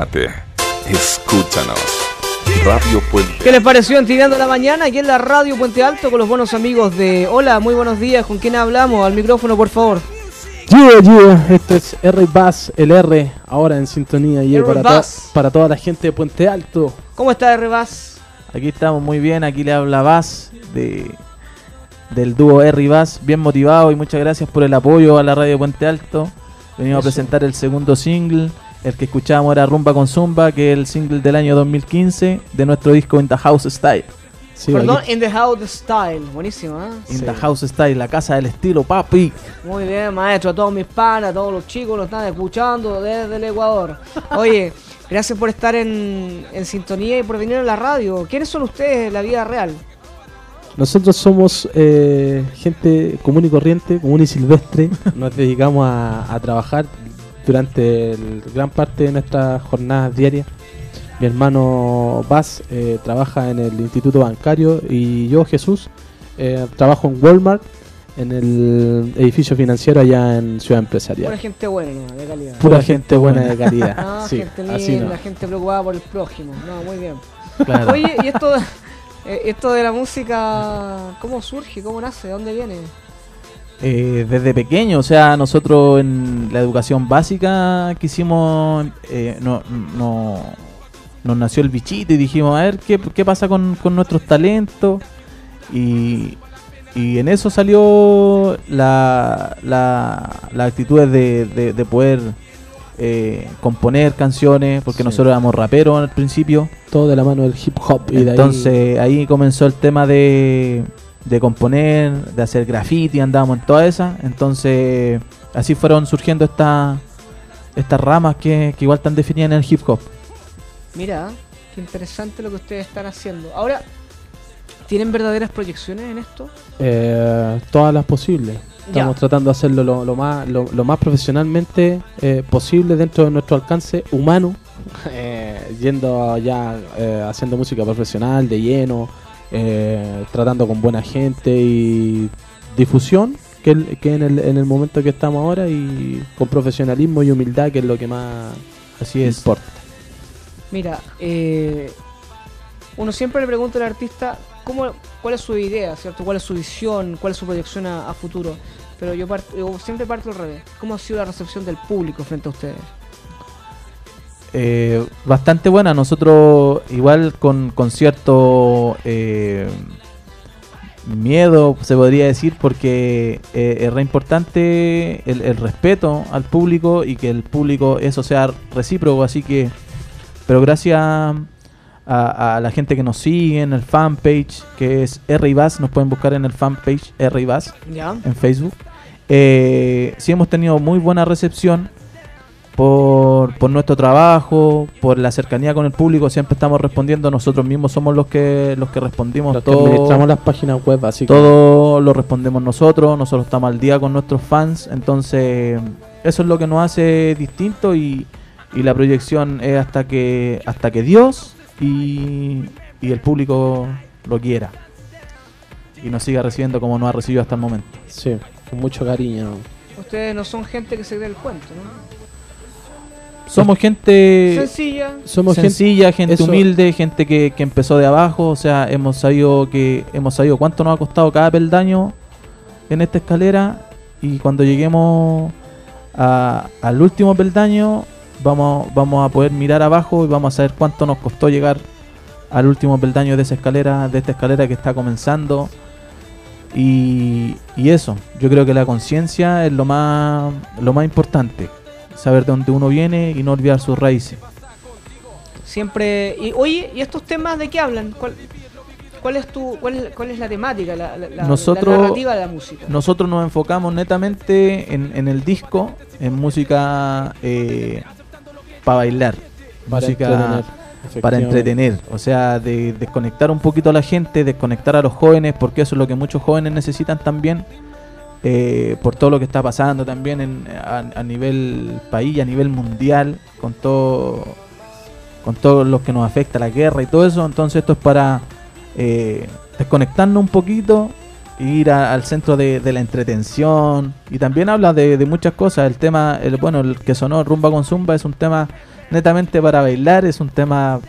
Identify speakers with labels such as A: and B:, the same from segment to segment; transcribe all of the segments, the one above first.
A: Anímate, escúchanos. Radio Puente.
B: ¿Qué les pareció en Tirando la Mañana? Aquí en la radio Puente Alto con los buenos amigos de Hola, muy buenos días. ¿Con quién hablamos? Al micrófono, por favor.
C: Yeah, yeah, esto es R Bass, el R, ahora en sintonía yeah,
B: R
C: para, to-
B: Bass.
C: para toda la gente de Puente Alto.
B: ¿Cómo está Rebas?
D: Aquí estamos muy bien, aquí le habla Vaz de, del dúo R y Vaz, bien motivado y muchas gracias por el apoyo a la radio Puente Alto. Venimos
B: Eso.
D: a presentar el segundo single, el que escuchábamos era Rumba con Zumba, que es el single del año 2015 de nuestro disco In the House Style.
C: Sí,
B: Perdón,
C: aquí-
B: In the House Style. Buenísimo, ¿eh?
D: In
C: Sí.
D: the House Style, la casa del estilo, papi.
B: Muy bien, maestro. A todos mis panas, a todos los chicos lo están escuchando desde el Ecuador. Oye, gracias por estar en, en sintonía y por venir a la radio. ¿Quiénes son ustedes en la vida real?
C: Nosotros somos eh, gente común y corriente, común y silvestre. Nos dedicamos a, a trabajar durante el- gran parte de nuestras jornadas diarias. Mi hermano Baz eh, trabaja en el Instituto Bancario y yo, Jesús, eh, trabajo en Walmart, en el edificio financiero allá en Ciudad Empresarial.
B: Pura gente buena, ¿no? de calidad.
C: Pura
D: Pura
C: gente
D: gente
C: buena de calidad.
B: Ah,
C: sí,
B: gente
C: así
B: linda,
C: no.
B: gente preocupada por el prójimo. No, muy bien.
D: Claro.
B: Oye, ¿y esto, eh, esto de la música, cómo surge? ¿Cómo nace? ¿De dónde viene?
D: Eh, desde pequeño, o sea, nosotros en la educación básica quisimos, eh, no, no, nos nació el bichito y dijimos, a ver, ¿qué, qué pasa con, con nuestros talentos? Y, y en eso salió la, la, la actitud de, de, de poder eh, componer canciones, porque
C: Sí.
D: nosotros éramos raperos al principio.
C: Todo de la mano del hip hop. Y de ahí-
D: Entonces ahí comenzó el tema de, de componer, de hacer graffiti, andábamos en toda esa. Entonces así fueron surgiendo estas estas ramas que, que igual están definidas en el hip hop.
B: Mira, qué interesante lo que ustedes están haciendo. Ahora, ¿tienen verdaderas proyecciones en esto?
C: Eh, todas las posibles.
B: Ya.
C: Estamos tratando de hacerlo lo, lo más, lo, lo más profesionalmente eh, posible dentro de nuestro alcance humano, eh, yendo ya eh, haciendo música profesional de lleno, eh, tratando con buena gente y difusión, que, el- que en, el, en el momento que estamos ahora, y con profesionalismo y humildad, que es lo que más
D: Así es.
C: importa.
B: Mira, eh, uno siempre le pregunta al artista cómo, cuál es su idea, ¿cierto? ¿Cuál es su visión? ¿Cuál es su proyección a, a futuro? Pero yo, part- yo siempre parto al revés. ¿Cómo ha sido la recepción del público frente a ustedes?
D: Eh, bastante buena. Nosotros igual con, con eh, miedo, se podría decir, porque eh, es re importante el, el respeto al público y que el público eso sea recíproco. Así que, pero gracias a, a la gente que nos sigue en el fanpage, que es R y Bass, nos pueden buscar en el fanpage R y Bass
B: ¿Ya?
D: en Facebook. Eh, sí hemos tenido muy buena recepción por, por nuestro trabajo, por la cercanía con el público, siempre estamos respondiendo, nosotros mismos somos los que los que respondimos
C: Los que
D: todo,
C: administramos las páginas web, así que
D: todo lo respondemos nosotros, nosotros estamos al día con nuestros fans, entonces eso es lo que nos hace distinto y, y la proyección es hasta que hasta que Dios y, y el público lo quiera y nos siga recibiendo como nos ha recibido hasta el momento.
C: sí, con mucho cariño.
B: Ustedes no son gente que se cree el cuento, ¿no?
D: Somos gente
B: Sencilla.
C: Somos gente
D: sencilla, gente,
C: eso-
D: humilde, gente que, que empezó de abajo, o sea, hemos sabido que hemos sabido cuánto nos ha costado cada peldaño en esta escalera y cuando lleguemos a- al último peldaño vamos vamos a poder mirar abajo y vamos a saber cuánto nos costó llegar al último peldaño de esa escalera, de esta escalera que está comenzando. Y, y eso, yo creo que la conciencia es lo más lo más importante. Saber de dónde uno viene y no olvidar sus raíces.
B: Siempre. Y oye, ¿y estos temas de qué hablan? ¿Cuál, cuál es tu cuál es, cuál es la temática, la, la- la-
D: Nosotros-
B: la narrativa de la música?
D: Nosotros nos enfocamos netamente en, en el disco, en música para bailar,
C: Para
D: música
C: entretener.
D: para entretener, o sea, de desconectar un poquito a la gente, desconectar a los jóvenes, porque eso es lo que muchos jóvenes necesitan también, eh, por todo lo que está pasando también en- a, a nivel país, a nivel mundial, con todo, con todo lo que nos afecta la guerra y todo eso. Entonces esto es para eh, desconectarnos un poquito, e ir a- al centro de, de la entretención y también habla de, de muchas cosas. El tema, el, bueno, el que sonó Rumba con Zumba es un tema netamente para bailar, es un tema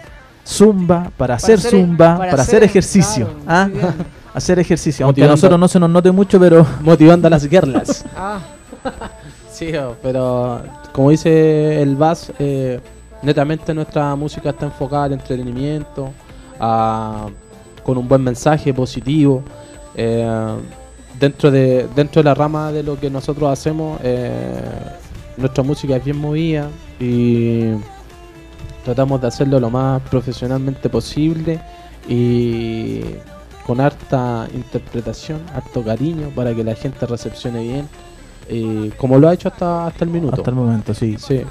D: zumba, para, hacer,
B: hacer-
D: zumba, para, hacer, ejercicio.
B: claro,
D: ¿ah? Hacer ejercicio, aunque a nosotros no se nos note mucho, pero
C: Motivando a las guerras.
B: Ah,
C: Sí, oh, pero como dice el Bass, eh, netamente nuestra música está enfocada al entretenimiento, a- con un buen mensaje positivo. eh, dentro de dentro de la rama de lo que nosotros hacemos, eh, nuestra música es bien movida y tratamos de hacerlo lo más profesionalmente posible y con harta interpretación, harto cariño para que la gente recepcione bien, y como lo ha hecho hasta, hasta el minuto.
D: hasta el momento sí.
C: Sí.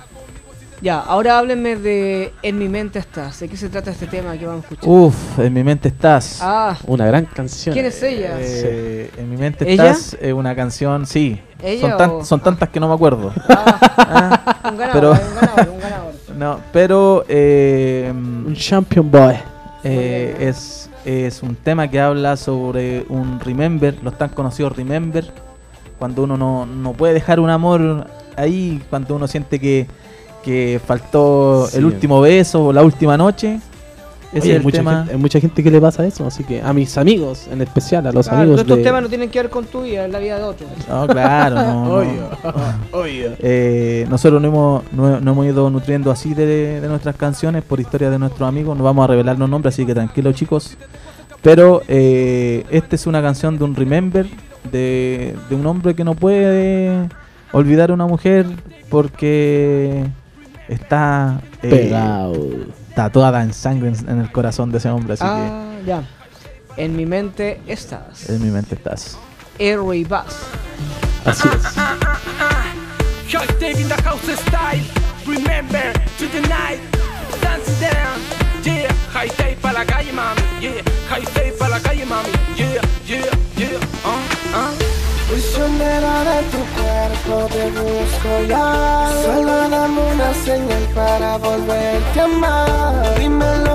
B: ya, ahora háblenme de En mi mente estás. ¿De qué se trata este tema que vamos a escuchar?
D: Uf, en mi mente estás.
B: ah,
C: Una gran canción.
B: ¿quién es ella?
D: Eh, En mi mente
B: ¿Ella?
D: estás es una canción, sí.
B: ¿Ella
D: Son, tan-
B: o-
D: son tantas que no me acuerdo.
B: Ah,
D: Ah,
B: un ganador,
D: pero-
B: un ganador, un ganador.
D: no, pero eh,
C: Un champion boy.
D: eh, es, es un tema que habla sobre un remember, los tan conocidos remember, cuando uno no, no puede dejar un amor ahí, cuando uno siente que, que faltó
C: Sí.
D: el último beso o la última noche. Ese
C: Oye,
D: es
C: hay,
D: el
C: mucha
D: tema.
C: gente, hay mucha gente que le pasa eso, así que a mis amigos, en especial, a los
B: Claro,
C: amigos
B: todos estos
C: de...
B: temas no tienen que ver con tu vida, es la vida de otros.
D: No, claro, no, no.
C: Obvio.
D: Eh, nosotros no hemos, no, no hemos ido nutriendo así de, de nuestras canciones por historia de nuestros amigos. No vamos a revelar los nombres, así que tranquilos chicos. Pero eh, esta es una canción de un remember, de, de un hombre que no puede olvidar a una mujer porque está, eh,
C: Pegado.
D: Tatuada en sangre en, en el corazón de ese hombre. Así
B: ah, ya. En mi mente estás.
D: que en mi mente estás.
B: Airway Bass.
C: Así es.
E: Hashtag in the house style. Remember to the night. Dancing down. Yeah. High stay pa' la calle, mami. Yeah. High stay pa' la calle, mami. Yeah, yeah, yeah. Uh, uh.
F: Prisionera de tu cuerpo te busco Solo dame una señal para volverte a amar. Dímelo,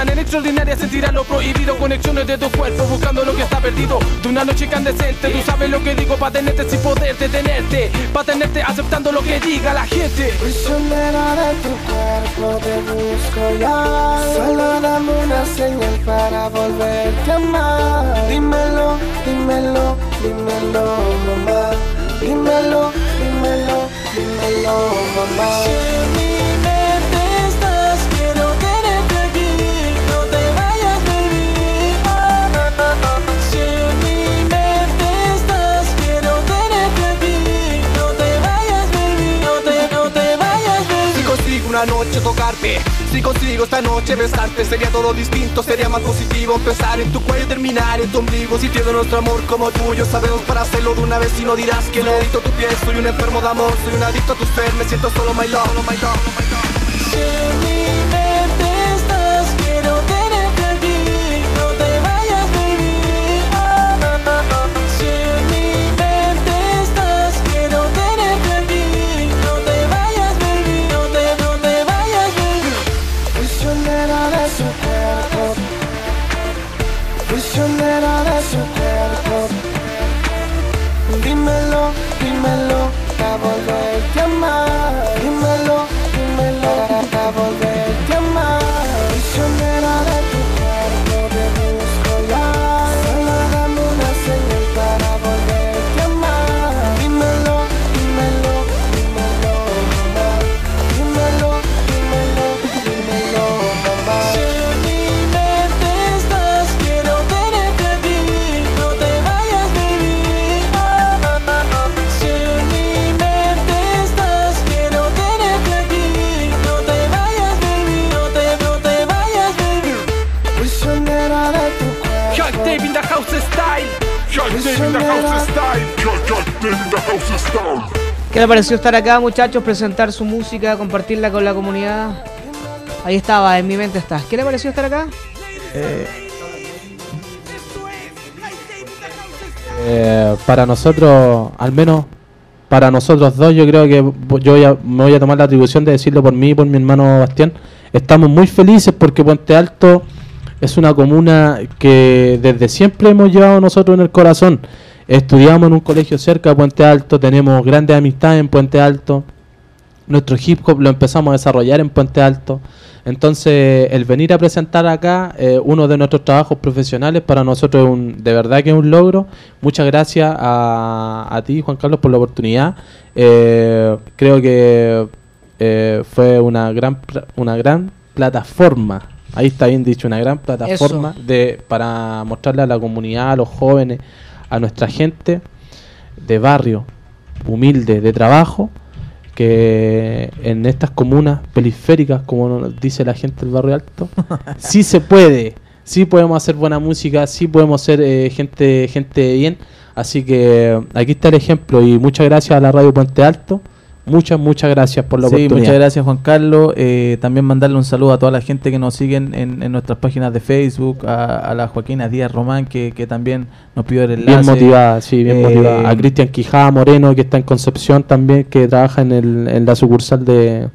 E: manera extraordinaria. Sentirás lo prohibido. Conexiones de tu cuerpo buscando lo que está perdido. De una noche incandescente. Tú sabes lo que digo. Pa' tenerte sin poder detenerte. Pa' tenerte aceptando lo que diga la gente.
F: Prisionera de tu cuerpo te busco ya Solo dame una señal para volverte a amar Dímelo, dímelo, dímelo, mamá Dímelo, dímelo, dímelo, mamá
E: noche tocarte, si consigo esta noche besarte, sería todo distinto, sería más positivo empezar en tu cuello y terminar en tu ombligo. Si tiene nuestro amor como tuyo, sabemos para hacerlo de una vez y no dirás que no. Adicto a tu piel, soy un enfermo de amor, soy un adicto a tu ser, me siento solo my love.
B: ¿Qué le pareció estar acá, muchachos? Presentar su música, compartirla con la comunidad. Ahí estaba, en mi mente está. ¿Qué le pareció estar acá?
C: Eh, para nosotros, al menos para nosotros dos, yo creo que yo voy a- me voy a tomar la atribución de decirlo por mí y por mi hermano Bastián. Estamos muy felices porque Puente Alto es una comuna que desde siempre hemos llevado nosotros en el corazón. Estudiamos en un colegio cerca de Puente Alto, tenemos grandes amistades en Puente Alto. Nuestro hip hop lo empezamos a desarrollar en Puente Alto. Entonces, el venir a presentar acá eh, uno de nuestros trabajos profesionales para nosotros es un, de verdad que es un logro. Muchas gracias a, ti, Juan Carlos, por la oportunidad. Eh, creo que eh, fue una gran, una gran plataforma. Ahí está bien dicho, una gran plataforma de para mostrarle a la comunidad, a los jóvenes, a nuestra gente de barrio, humilde, de trabajo, que en estas comunas periféricas, como nos dice la gente del barrio alto, sí se puede, sí podemos hacer buena música, sí podemos ser eh, gente, gente bien. Así que aquí está el ejemplo y muchas gracias a la Radio Puente Alto. Muchas, muchas gracias por la
D: Sí,
C: oportunidad.
D: muchas gracias Juan Carlos. Eh, también mandarle un saludo a toda la gente que nos siguen en, en nuestras páginas de Facebook, a, a la Joaquina Díaz Román, que, que también nos pidió el enlace.
C: Bien motivada, sí, bien
D: Eh,
C: motivada. A Cristian Quijada Moreno, que está en Concepción también, que trabaja en, el, en la sucursal de,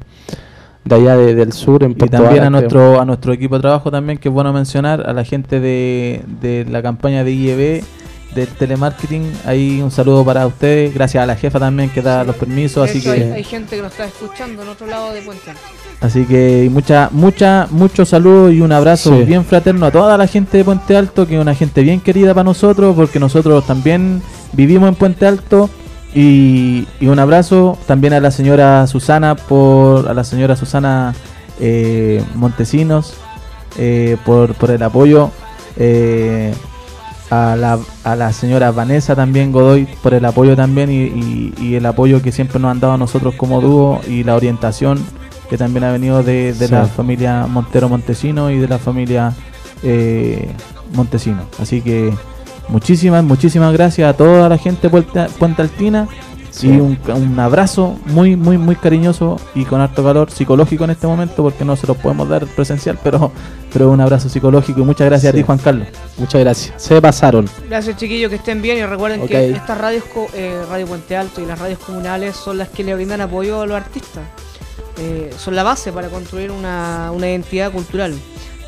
C: de allá de- del sur, en
D: Y
C: Puerto
D: también a nuestro, a nuestro equipo de trabajo también, que es bueno mencionar, a la gente de, de la campaña de IEB, del telemarketing, ahí un saludo para ustedes, gracias a la jefa también que da los permisos, así que...
B: hay, hay gente que nos está escuchando en otro lado de Puente Alto.
D: Así que mucha, mucha, muchos saludos y un abrazo
C: Sí.
D: bien fraterno a toda la gente de Puente Alto, que es una gente bien querida para nosotros, porque nosotros también vivimos en Puente Alto. Y, y un abrazo también a la señora Susana por a la señora Susana eh, Montesinos eh, por, por el apoyo. eh, a la, a la señora Vanessa también Godoy por el apoyo también y, y- y el apoyo que siempre nos han dado a nosotros como dúo y la orientación que también ha venido de, de
C: Sí.
D: la familia Montero Montesino y de la familia eh, Montesino. Así que muchísimas, muchísimas gracias a toda la gente puente, Puente Altina
C: Sí.
D: y un, un abrazo muy, muy, muy cariñoso y con harto calor psicológico en este momento porque no se los podemos dar presencial, pero, pero un abrazo psicológico y muchas gracias
C: Sí.
D: a ti Juan Carlos.
C: Muchas gracias. Se pasaron.
B: Gracias chiquillos, que estén bien y recuerden
C: Ok.
B: que estas radios, eh, Radio Puente Alto y las radios comunales son las que le brindan apoyo a los artistas. Eh, son la base para construir una, una identidad cultural.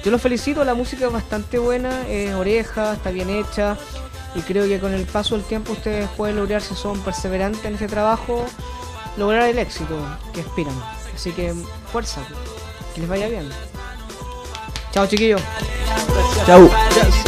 B: Yo los felicito, la música es bastante buena, es oreja, está bien hecha y creo que con el paso del tiempo ustedes pueden lograr, si son perseverantes en ese trabajo, lograr el éxito que aspiran. Así que fuerza, que les vaya bien. Chao chiquillos.
D: Chau.
E: Yes.